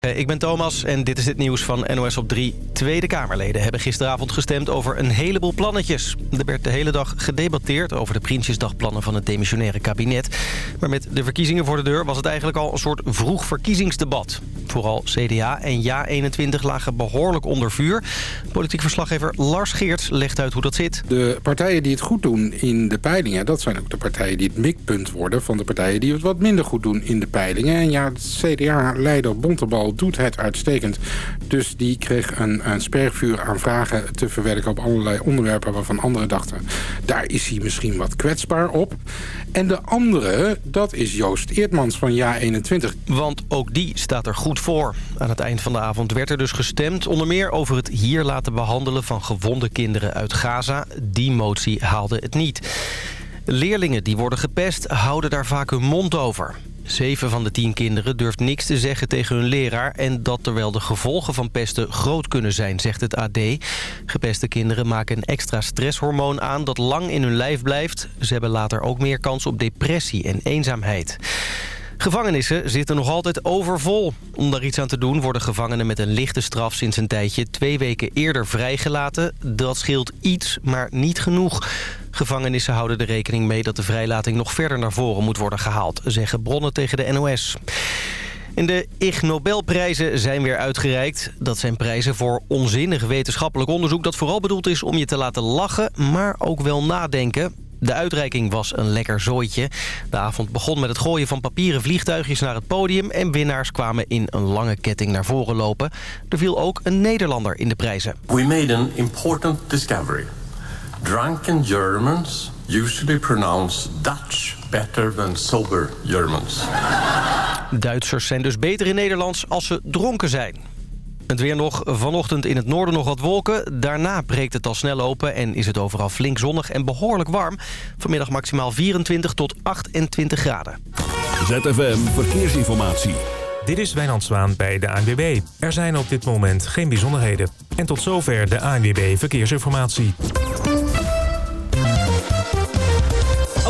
Eh, ik ben Thomas en dit is het nieuws van NOS op 3. Tweede Kamerleden hebben gisteravond gestemd over een heleboel plannetjes. Er werd de hele dag gedebatteerd over de Prinsjesdagplannen van het demissionaire kabinet. Maar met de verkiezingen voor de deur was het eigenlijk al een soort vroeg verkiezingsdebat. Vooral CDA en JA21 lagen behoorlijk onder vuur. Politiek verslaggever Lars Geerts legt uit hoe dat zit. De partijen die het goed doen in de peilingen... dat zijn ook de partijen die het mikpunt worden... van de partijen die het wat minder goed doen in de peilingen. En ja, CDA-leider Bontebal doet het uitstekend. Dus die kreeg een, een spervuur aan vragen te verwerken op allerlei onderwerpen waarvan anderen dachten... daar is hij misschien wat kwetsbaar op. En de andere, dat is Joost Eertmans van JA21. Want ook die staat er goed voor. Aan het eind van de avond werd er dus gestemd... onder meer over het hier laten behandelen van gewonde kinderen uit Gaza. Die motie haalde het niet. Leerlingen die worden gepest houden daar vaak hun mond over. Zeven van de tien kinderen durft niks te zeggen tegen hun leraar... en dat terwijl de gevolgen van pesten groot kunnen zijn, zegt het AD. Gepeste kinderen maken een extra stresshormoon aan dat lang in hun lijf blijft. Ze hebben later ook meer kans op depressie en eenzaamheid. Gevangenissen zitten nog altijd overvol. Om daar iets aan te doen worden gevangenen met een lichte straf sinds een tijdje twee weken eerder vrijgelaten. Dat scheelt iets, maar niet genoeg. Gevangenissen houden er rekening mee dat de vrijlating nog verder naar voren moet worden gehaald, zeggen bronnen tegen de NOS. En de Ig Nobelprijzen zijn weer uitgereikt. Dat zijn prijzen voor onzinnig wetenschappelijk onderzoek... dat vooral bedoeld is om je te laten lachen, maar ook wel nadenken. De uitreiking was een lekker zooitje. De avond begon met het gooien van papieren vliegtuigjes naar het podium... en winnaars kwamen in een lange ketting naar voren lopen. Er viel ook een Nederlander in de prijzen. We made an important discovery. Drunken Germans usually pronounce Dutch better than sober Germans. Duitsers zijn dus beter in Nederlands als ze dronken zijn. Het weer nog. Vanochtend in het noorden nog wat wolken. Daarna breekt het al snel open en is het overal flink zonnig en behoorlijk warm. Vanmiddag maximaal 24 tot 28 graden. ZFM Verkeersinformatie. Dit is Wijnand Zwaan bij de ANWB. Er zijn op dit moment geen bijzonderheden. En tot zover de ANWB Verkeersinformatie.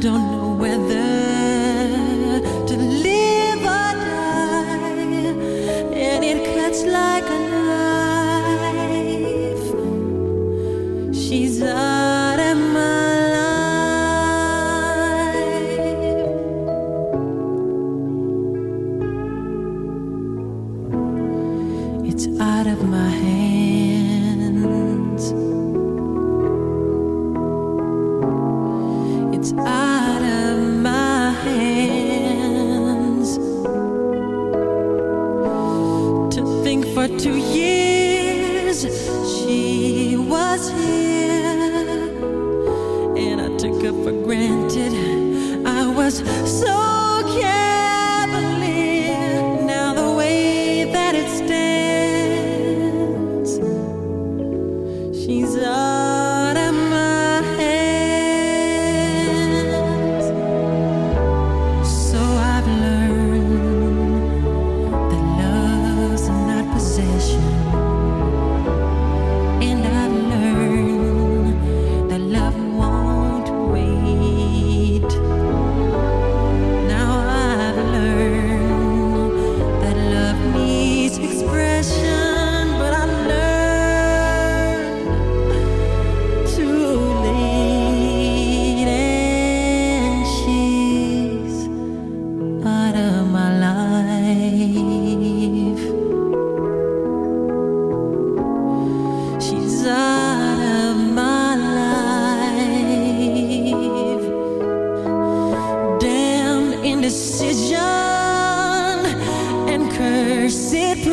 Don't know whether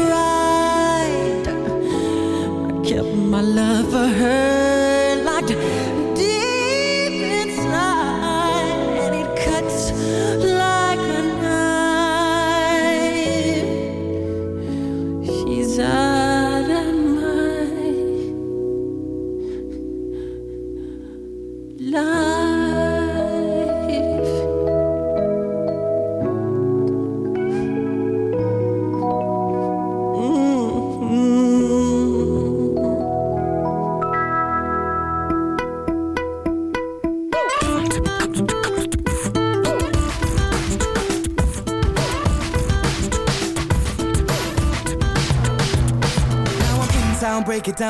pride. I kept my love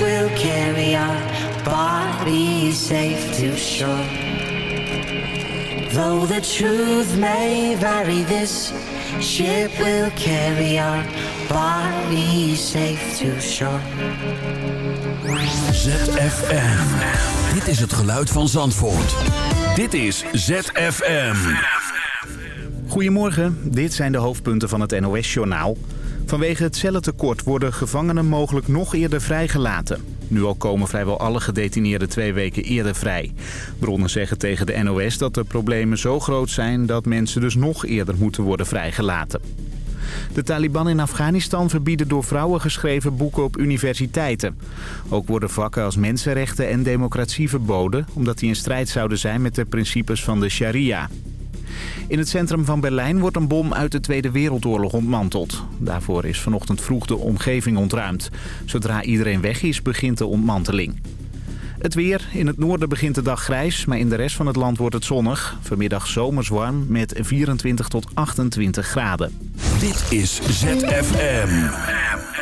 will carry our body safe to shore. Though the truth may vary, this ship will carry our body safe to shore. ZFM. Dit is het geluid van Zandvoort. Dit is ZFM. Goedemorgen, dit zijn de hoofdpunten van het NOS-journaal. Vanwege het cellentekort worden gevangenen mogelijk nog eerder vrijgelaten. Nu al komen vrijwel alle gedetineerden twee weken eerder vrij. Bronnen zeggen tegen de NOS dat de problemen zo groot zijn... dat mensen dus nog eerder moeten worden vrijgelaten. De Taliban in Afghanistan verbieden door vrouwen geschreven boeken op universiteiten. Ook worden vakken als mensenrechten en democratie verboden... omdat die in strijd zouden zijn met de principes van de sharia. In het centrum van Berlijn wordt een bom uit de Tweede Wereldoorlog ontmanteld. Daarvoor is vanochtend vroeg de omgeving ontruimd. Zodra iedereen weg is, begint de ontmanteling. Het weer. In het noorden begint de dag grijs, maar in de rest van het land wordt het zonnig. Vanmiddag zomers warm met 24 tot 28 graden. Dit is ZFM.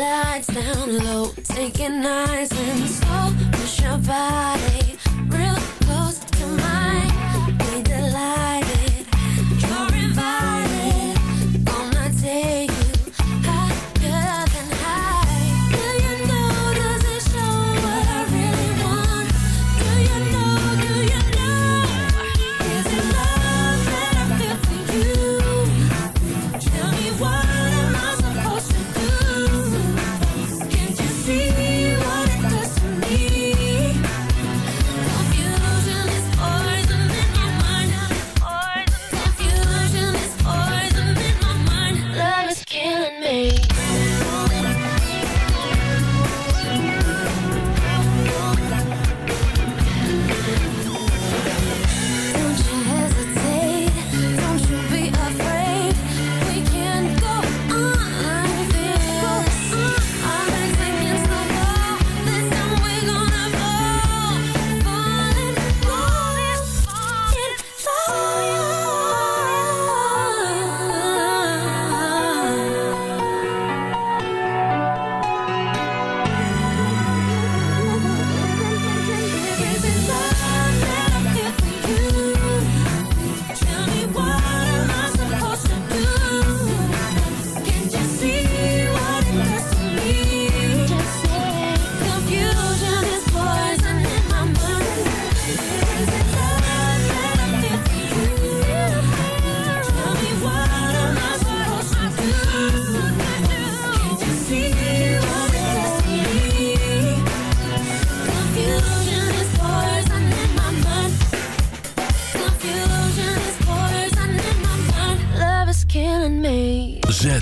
lights down low, taking nice and slow. Push your body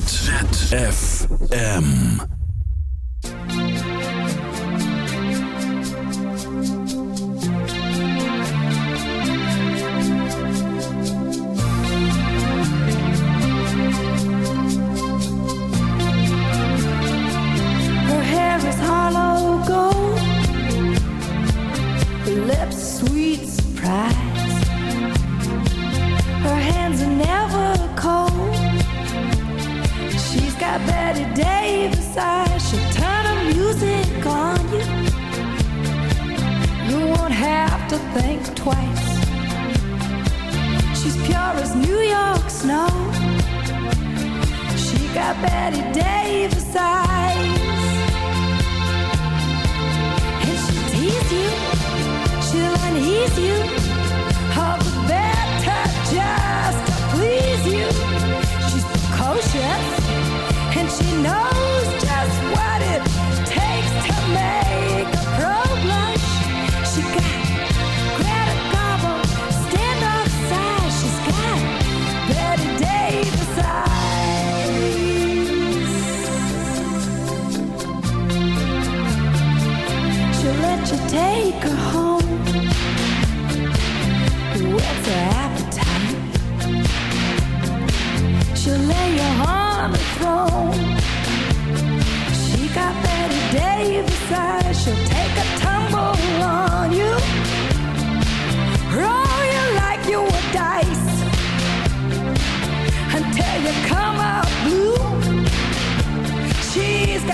ZFM.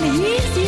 she'll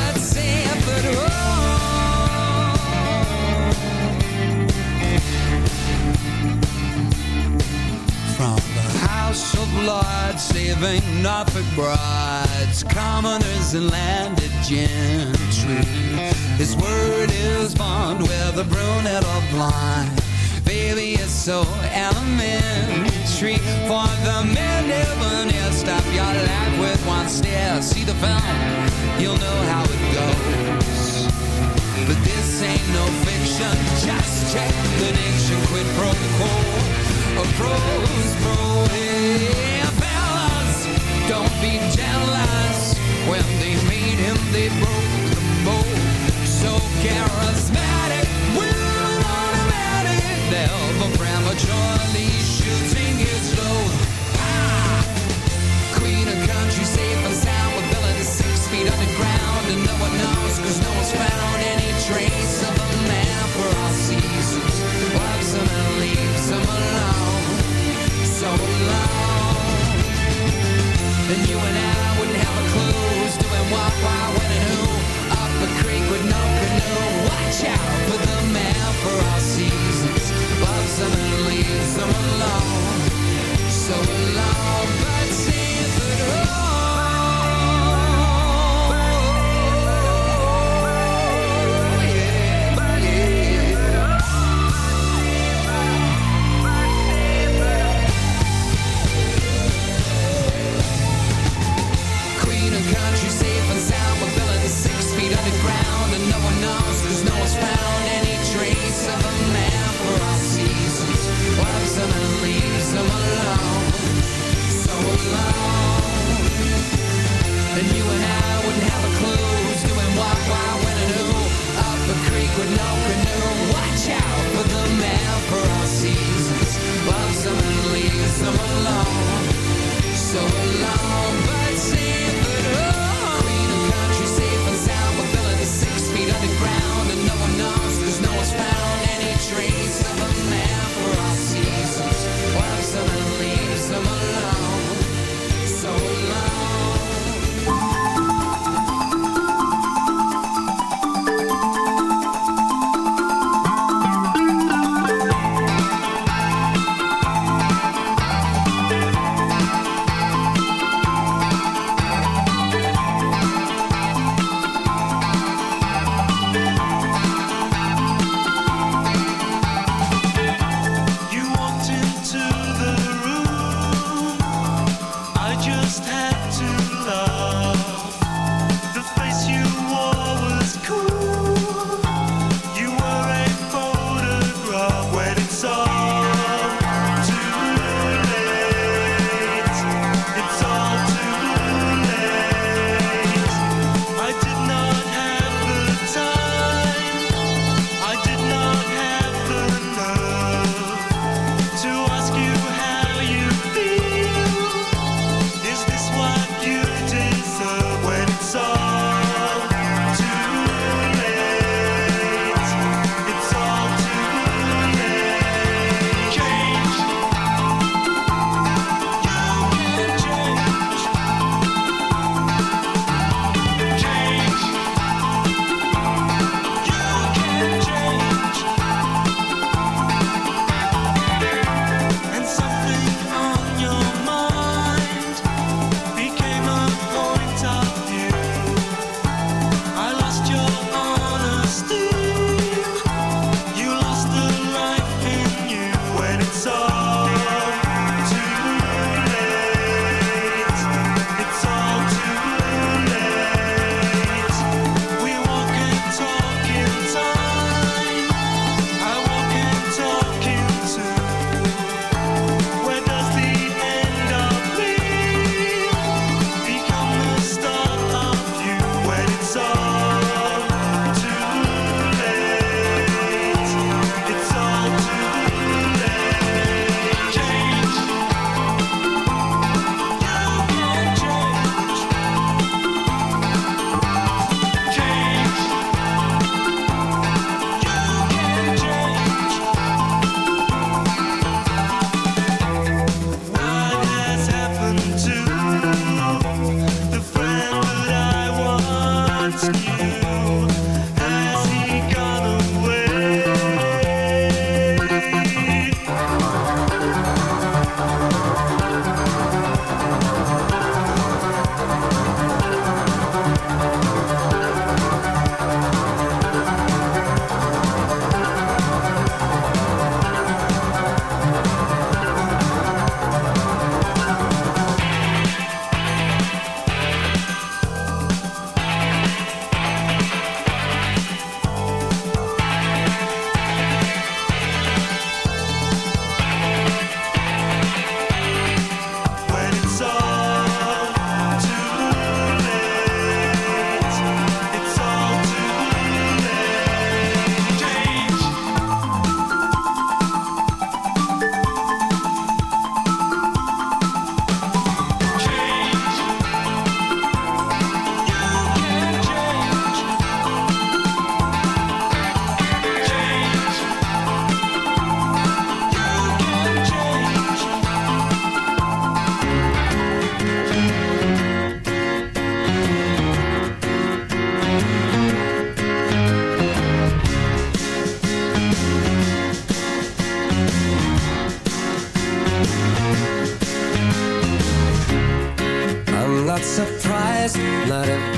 saving Norfolk brides, commoners and landed gentry. His word is bond, whether brunette or blind. Baby, it's so elementary. For the men never near stop your life with one stare. See the film, you'll know how it goes. But this ain't no fiction. Just check the nation. Quid pro quo. A pro's pro. Yeah, fellas, don't be jealous. When they made him, they broke the mold. So charismatic, will automatic. Never prematurely